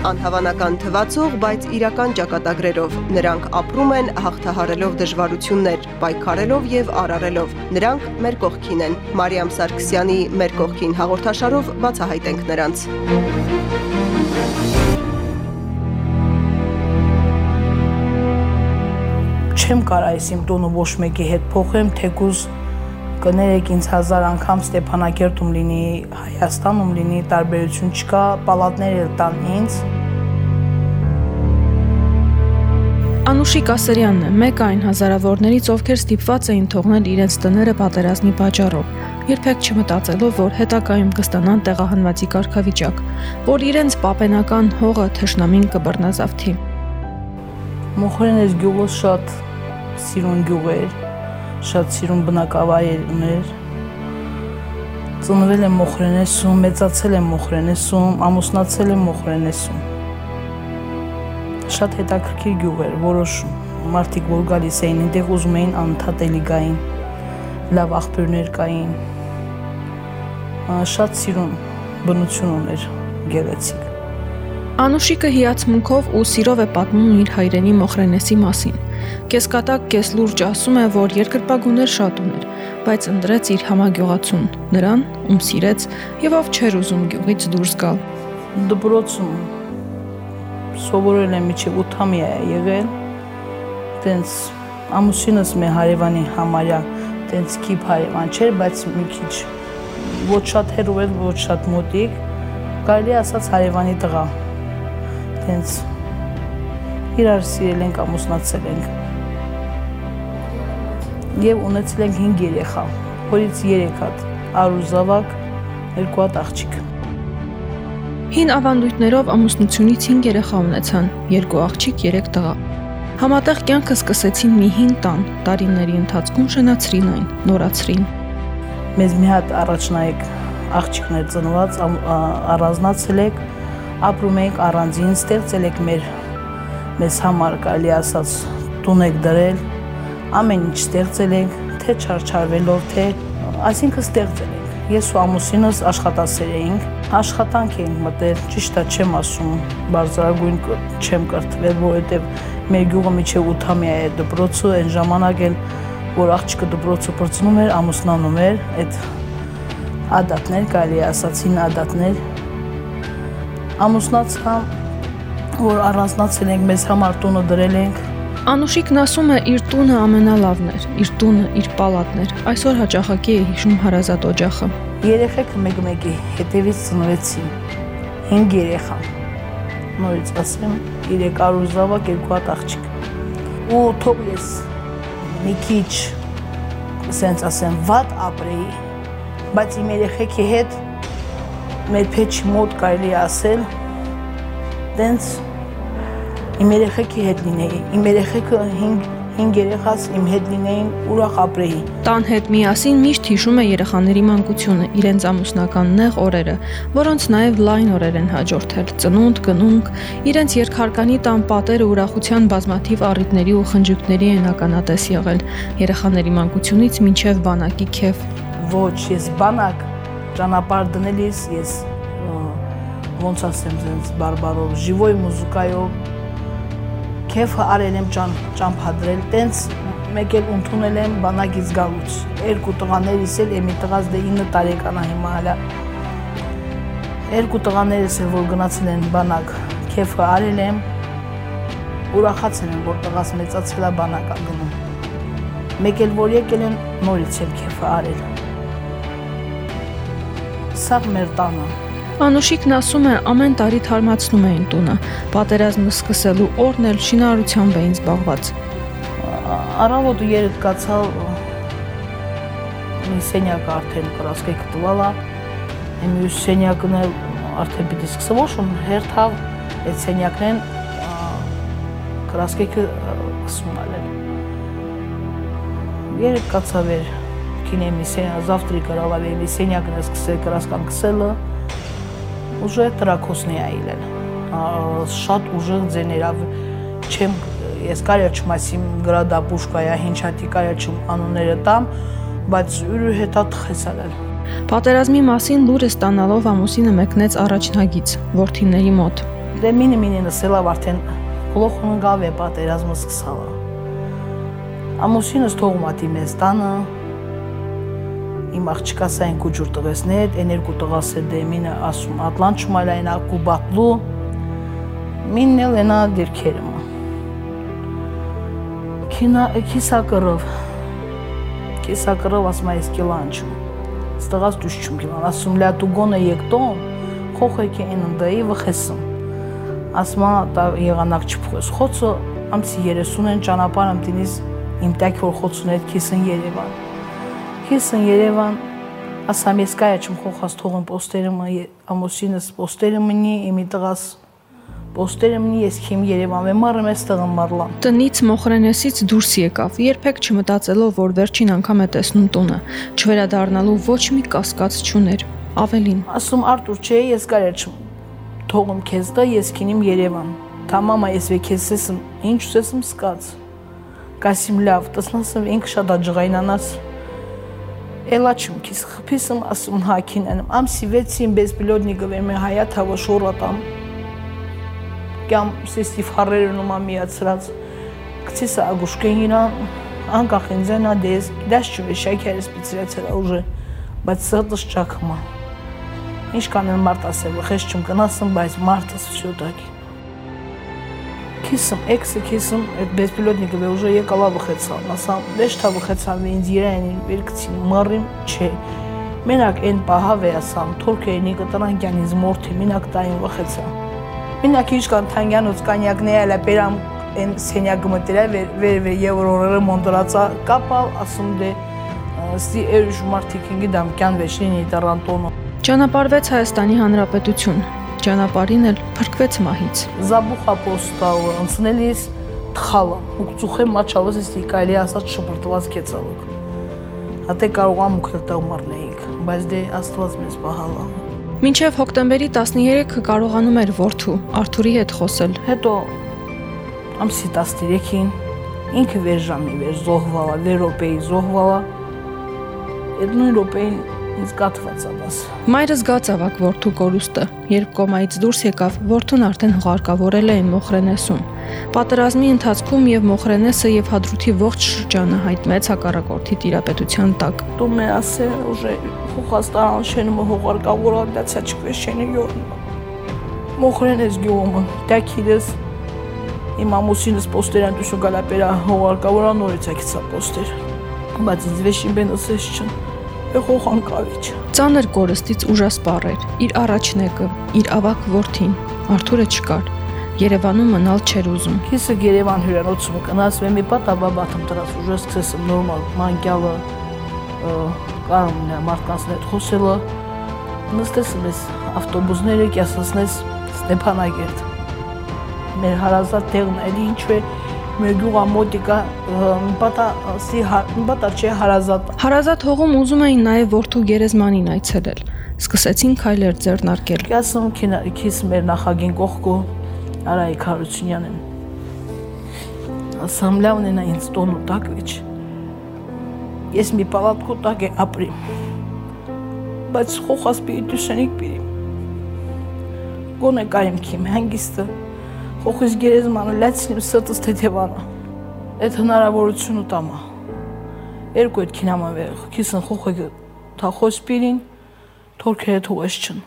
Անհավանական թվացող, բայց իրական ճակատագրերով նրանք ապրում են հաղթահարելով դժվարություններ, պայքարելով եւ արարելով։ Նրանք մեր կողքին են։ Մարիամ Սարգսյանի «Մեր կողքին» հաղորդաշարով բացահայտենք նրանց։ Չեմ կարող այս իմ տոնը ոչ մեկի հետ փոխեմ, թեկուզ կներեք ինձ հազար անգամ Ստեփանակերտում լինի, Հայաստանում լինի, տարբերություն չկա, պալատներ էլ տան ինձ։ Անուշիկ Ասերյանն է, մեկ այն հազարավորներից, ովքեր ստիպված էին թողնել իրենց տները պատերազմի պատճառով, երբեք չմտածելով, որ հետակայում կստանան տեղահանվածի կարգավիճակ, որ իրենց պապենական հողը թշնամին կբռնազավթի։ Մոխրենես գյուղը շատ սիրուն գյուղ էր, շատ սիրուն բնակավայր ուներ։ Ծնվել եմ Մոխրենեսում, մեծացել եմ Մոխրենեսում, ամուսնացել եմ Մոխրենեսում։ Շատ հետաքրքիր գյուղ էր, որոշ մարդիկ որ գալիս էին, այնտեղ ուզում էին անընդհատ գային, լավ աղբյուրներ կային։ Շատ սիրուն բնություն ուներ գեղեցիկ։ Անուշիկը հիացմունքով ու սիրով է պատմում իր հայրենի Մոխրենեսի մասին։ Կեսկատակ կես լուրջ ասում է, որ երկրպագուներ շատ ուներ, բայց ընտրեց իր համագյուղացուն, նրան, ում սիրեց եւ ով չէր ուզում գյուղից դուրս գալ։ Դպրոցում սովորել եմ միջև 8-ամյա եղել, տենց ամուսինս մեր հարևանի համարյա տենց կիփ հարևան չէր, բայց մի քիչ ոչ շատ հեռու էր, ոչ շատ մոտիկ, կարելի ասած հարևանի տղա։ Տենց իրար սիրել ենք, ամուսնացել ենք եւ ունեցել ենք 5 երեխա, որից 3 հատ արուզավակ, 2 հատ աղջիկ։ Հին ավանդույթներով ամուսնությունից 5 երեխա ունեցան, 2 աղջիկ, 3 տղա։ Համատեղ կյանքը սկսեցին մի հին տան, տարիների ընթացքում շնացրին այն, նորացրին։ Մեզ մի հատ առաջնայեք աղջիկներ ծնված, առանձնացել եք, ապրում ենք առանձին, ստեղծել եք մեր մեզ համար կարելի ասած տուն եք դրել, ամեն ինչ ստեղծել ենք, թե չարչարվելով, թե այսինքն ստեղծել ենք։ Ես ու ամուսինս աշխատասեր էինք, աշխատանք էինք մտել, ճիշտ է չեմ ասում, բարձրագույն չեմ կրթվել, որովհետև մեր գյուղը միջև 8-ամյա է դպրոցը, այն ժամանակ էլ որ աղջիկը դպրոցը պրծնում էր, ամուսնանում էր, այդ ադատներ, կարելի ասացին ադատներ։ Ամուսնացա, որ առանձնացել ենք, մեզ համար տունը դրել ենք, Անուշիկն ասում է իր տունը ամենալավն էր, իր տունը, իր պալատն էր։ Այսօր հաճախակի է հիշում հարազատ օջախը։ Երեխեքը մեկ-մեկի հետևից ծնվեցին։ 5 երեխա։ Նորից ասեմ, 3 արուզավակ, 2 հատ աղջիկ։ Ու թող ես մի քիչ սենց ասեմ, վատ ապրեի, բայց իմ երեխեքի հետ մեր փեչի մոտ կարելի ասել, տենց իմ երեխեքի հետ լինեի։ Իմ երեխեքը 5 5 երեխաս իմ հետ լինեին, ուրախ ապրեի։ Տան հետ միասին միշտ հիշում է երեխաների մանկությունը, իրենց ամուսնական նեղ օրերը, որոնց նաև լայն օրեր են հաջորդել՝ ծնունդ, գնունք, իրենց երկհարկանի տան պատերը ուրախության բազմաթիվ առիթների ու խնջույքների են ականատես եղել, երեխաների մանկությունից մինչև բանակի քեֆ։ Ոչ, ես բանակ ճանապարհ դնելիս ես ոնց ասեմ, ձենց բարբարով, ժիվոյ մուզիկայով քեֆը արել եմ ճան ճամփադրել, տենց մեկ էլ ընդունել եմ բանակից գալուց։ Երկու տղաներիս էլ եմի տղաս դե 9 տարեկան է հիմա հələ։ Երկու տղաներս էլ որ գնացել են բանակ, քեֆը արել եմ, ուրախացել եմ, որ տղաս մեծացել է բանակ գնում։ Մեկ էլ որ եկել են նորից էլ քեֆը արել։ Սա մեր տանը Անուշիկն ասում է, ամեն տարի թարմացնում էին տունը։ Պատերազմը սկսելու օրն էլ շինարարությամբ էին զբաղված։ Առավոտը երեկ կացալ մի սենյակ արդեն կրասկեքը տվալա։ Եմ յուս սենյակն էլ արդեն պիտի սկսը ոչում հերթավ այդ սենյակն են կրասկեքը կսում ալել։ Երեկ կացավ էր кинем миссия, завтра կրալա վեմ միսենյա կնես կսել կրասկան կսելը ուժե տրակոսնի այլեն շատ ուժեղ ձեներավ չեմ ես կարիա չմասիմ գրադա պուշկայա հինչատի կարիա չմ անունները տամ բայց ուրու հետա տխեսալել Պատերազմի մասին լուրը ստանալով ամուսինը մեկնեց առաջնագից ворթիների մոտ դե մինը մինը սելավ արդեն գլոխուն գավ է պատերազմը սկսալա ամուսինս թողմատի մեզ տանը իմ աղջկաս այն կուջուր տվեսներ, այն երկու տղաս է դե մինը ասում ատլան չմալային ակու բատլու մինն էլ ենա դիրքերը մա քինա քիսակրով քիսակրով ասում այս կիլանչում ստղաս դուշչում կիլան ասում լա դու գոնը եկտոն խոխեքի են ընդայի վխեսում ասմա տա եղանակ չփոխես խոցը ամսի 30 են ճանապարհ ամտինից իմ տակ որ խոցուն այդ քիսն Երևան քիսն Երևան ասամ ես կայա չմ խոխած թողում պոստերը մը ամուսինս պոստերը մնի իմի տղաս պոստերը մնի ես քիմ Երևան եմ մարը մեծ տղան մարլան տնից մոխրենեսից դուրս եկավ երբեք չմտածելով որ վերջին անգամ է տեսնում տունը չվերադառնալու ոչ մի կասկած չուներ ավելին. Ասում Արտուր չէ ես կարա չմ թողում քեզ դա ես քինիմ Երևան Թամամա ես վեքես ասում ինչ ուզես սկաց Կասիմ լավ տսնասım ինք շատ աջղայնանաս Ելաչում քիզ խփիսում ասում հակինեն ամ սիվեցին բես բլոդնիկը վեր մեր հայա թավո շորատամ կամ սեստիվ հարերն ու մամիացրած գցիս ագուշկեն հինա անկախ ինձ նա դես դաշ չու շաքերս պիցրացել ուժը բայց սրտս ճակմա ինչ կանեմ մարտ ասեմ, խես չմ կնասեմ, բայց մարտս շուտակի քիսում, էքսը քիսում, այդ բեսպիլոտնիկը դե ուժը եկալա վխեցան, ասա, դեշ թա վխեցան, ինձ իրեն երկցին, մռիմ չէ։ Մենակ այն պահավ է ասամ, թուրքերնի կտնան կյանից մորթի, մենակ տային վխեցա։ Մենակ ինչ կան թանգյանոց կանյակները բերամ այն սենյակը մտերա վեր վեր եվրոները մոնդրացա կապալ, ասում դե ստի էրուշ մարտիկինգի դամքյան վեշին իտարանտոնը։ Ճանապարհվեց Հայաստանի Հանրապետություն ճանապարհին էլ փրկվեց մահից։ Զաբուխա պոստալը անցնելիս թխալը ուկցուխե մաչավս էստի կարելի ասած շփրտված կեցալուկ։ Հատե կարող եմ ուքրտալ մարնեինք, բայց դե աստված մեզ բահալա։ Մինչև հոկտեմբերի 13-ը կարողանում էր որդու Արթուրի հետ խոսել։ Հետո ամսի 13-ին ինքը վերժամի վեր զոհվալա, վեր րոպեի զոհվալա։ Այդ նույն րոպեին ինձ կատված ադաս։ Մայրը զգաց ավակ որդու կորուստը, երբ կոմայից դուրս եկավ, որդուն արդեն հղարկավորել էին Մոխրենեսում։ Պատերազմի ընթացքում եւ Մոխրենեսը եւ Հադրութի ողջ շրջանը հայտնվեց հակառակորդի տիրապետության տակ։ Դու մե ասե ուժը Խուխաստան շենումը հղարկավորալ դացա չկվեշենի յորն։ Մոխրենես գյուղը, դակիլես իմ ամուսինս պոստերան դուշու գալապերա հղարկավորան նորից ակցա պոստեր։ Բայց ինձ վեշին բենոսես չն Խոխանկավիչ։ Ծանր կորստից ուժասպառ էր։ Իր առաջնեկը, իր ավակ որդին, Արթուրը չկար։ Երևանում մնալ չէր ուզում։ Քիսը Երևան հյուրանոցում կնաս մի պատ աբաբաթում դրած ուժը սկսես նորմալ մանկյալը կարողն է մարդկանց հետ խոսելը նստես մեզ ավտոբուսները կյասացնես Ստեփանագերտ մեր հարազատ տեղն էլի ինչ է մեր գյուղա մոտիկա պատա սի պատա չէ հարազատ հարազատ հողում ուզում էին նաև որդու գերեզմանին այցելել սկսեցին քայլեր ձեռնարկել կասում քիս մեր նախագին կողքո Արայիկ Հարությունյանն ասամ լավն է նա ինձ տոնու տակ վիճ ես մի պալատկու տակ է ապրիմ բայց խոխաս պիտի դուսենիկ պիտի գոնե կայմ քիմ հանգիստը Խոխիս գերեզմանը լացնիմ սրտս թեթևանը։ Այդ հնարավորությունը տամա։ Երկու այդ քինամը վեղ, քիսն խոխը թախոս պիրին, թորքերը թողես չն։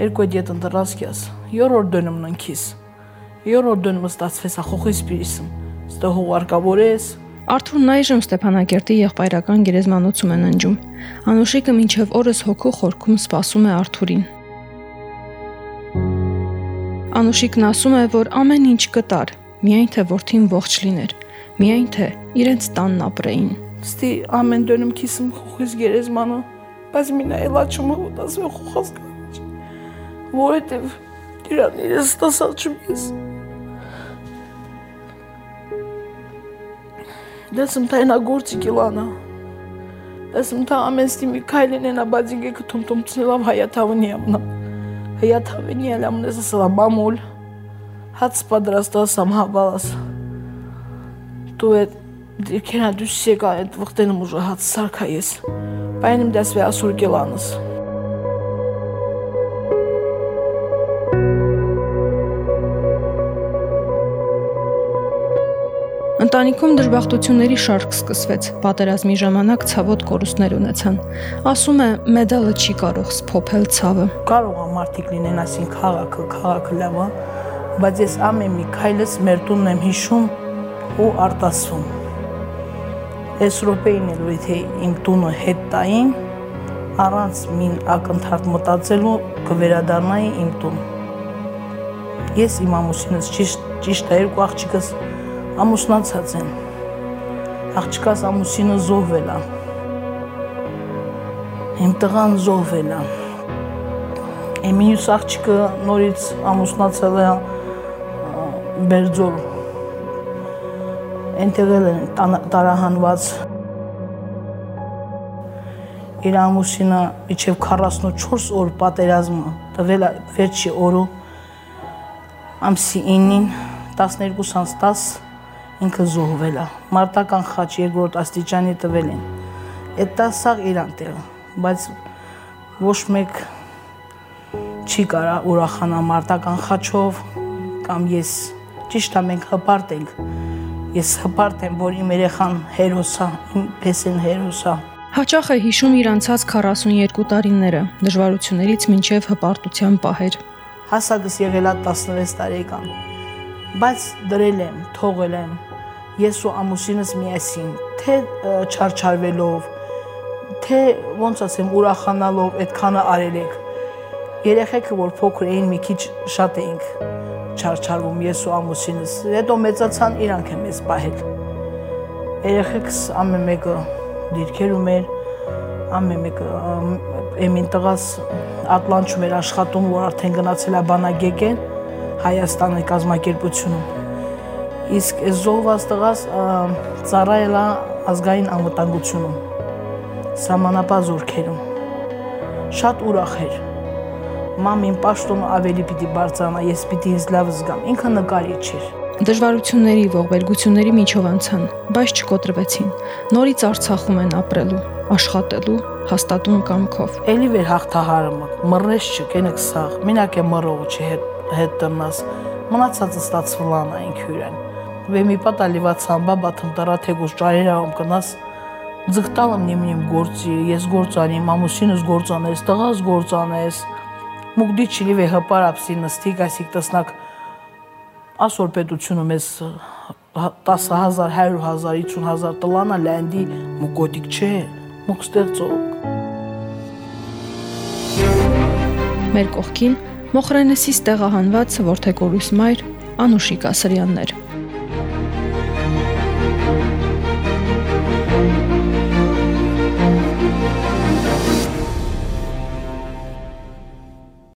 Երկու այդ յետն դրասկյաս, յորոր դոնումն քիս։ Յորոր դոնումը ստացվես ախոխիս պիրիսն։ Ստո հողարկավորես, Արթուրն այժմ Ստեփանագերտի եղբայրական գերեզմանոցում են ընջում։ Անուշիկը մինչև օրս հոգու խորքում սպասում է Արթուրին։ Անուշիկն ասում է, որ ամեն ինչ կտար, միայն թե որդին ողջ լիներ, միայն թե իրենց տանն ապրեին։ Ստի ամեն դնում քիսում խոխիս գերեզմանը, բայց մինա էլա չում ուտած ու խոխած կա։ Որովհետև իրան իրս ստասալ չում ես։ Դասում տայնա գործի կիլանա։ Դասում տա ամեն ստիմի քայլին ենա բաձինգե կթում թում ցնելով հայաթավնի ամնա։ Ятхвини алямнеса саламамул. Хац подрастал сама балас. Туэт дикена дюссега эт вахтенем уже хац саркаес. Benim dəs və əsur gelanız. Ընտանիքում դժբախտությունների շարք սկսվեց։ Պատերազմի ժամանակ ցավոտ կորուստներ ունեցան։ Ասում է, մեդալը չի կարող սփոփել ցավը։ Կարող է մարդիկ լինեն այսին քաղաքը, քաղաքը լավ է, բայց ես ամեն մի քայլս մեր տունն եմ հիշում ու արտասվում։ Այս րոպեին էլ եթե իմ տունը հետ տային, առանց մին ակնթարթ մտածելու կվերադառնայի իմ տուն։ Ես իմ ամուսինս ճիշտ ճիշտ երկու աղջիկս ամուսնացած են։ Աղջկաս ամուսինը զոհվել է։ Իմ տղան զոհվել է։ Իմ մյուս աղջիկը նորից ամուսնացել է Բերձոր։ Ընտեղել են տարահանված իր ամուսինը իջև 44 օր պատերազմը տվել վերջի օրը ամսի 9-ին 12 անց 10 ինքը զոհվել է։ Մարտական խաչ երկրորդ աստիճանի տվել են։ Այդ դա սաղ իրան տեղը, բայց ոչ մեկ չի կարա ուրախանա մարտական խաչով կամ ես ճիշտ է մենք հպարտ ենք։ Ես հպարտ եմ, որ իմ երեխան հերոս է, իմ փեսեն հերոս է։ Հաճախ է հիշում իր անցած 42 տարիները, դժվարություններից մինչև հպարտության պահեր։ Հասակս եղել է 16 տարեկան, բայց դրել եմ, թողել եմ, ես ու ամուսինս միասին, թե չարչարվելով, թե ոնց ասեմ, ուրախանալով այդքանը արել եք։ Երեխեքը որ փոքր էին, մի քիչ շատ էինք չարչարվում ես ու ամուսինս։ Հետո մեծացան, իրանք են մեզ պահել։ Երեխեքս ամեն մեկը դիրքերում էր, ամեն մեկը եմին տղաս Ատլանտում էր աշխատում, որ արդեն գնացել է բանագեկեն Հայաստանի կազմակերպությունում իսկ զոհված տղաս ծառայել է ազգային անվտանգությունում սահմանապահ զորքերում շատ ուրախ էր մամին պաշտոնը ավելի պիտի բարձրանա ես պիտի ինձ լավ զգամ ինքը նկարիչ էր Դժվարությունների, ողբերգությունների միջով անցան, բայց չկոտրվեցին։ Նորից Արցախում են ապրելու, աշխատելու, հաստատուն կամքով։ Էլի վեր հաղթահարը մռնես չկենեք սաղ, մենակ է մռողը չհետ հետ տնաս։ Մնացածը ստացվլան այն քյուրեն վեմի պատալիվացան բաբա թմտարա թեգուս ճարերաղում կնաս ձգտալım նիմնիմ գործի ես գործանիմ ամուսինս գործանես տղաս գործանես մուգդի չլի վե հպար ապսի նստիկ այսիկ տսնակ ասոր պետությունը մեզ 10000 100000 50000 տլանա լանդի մուկոտիկ չէ մուկ ստեղծող մեր կողքին Մոխրենեսից տեղահանված որդեկորուս մայր Անուշիկ Ասրյաններ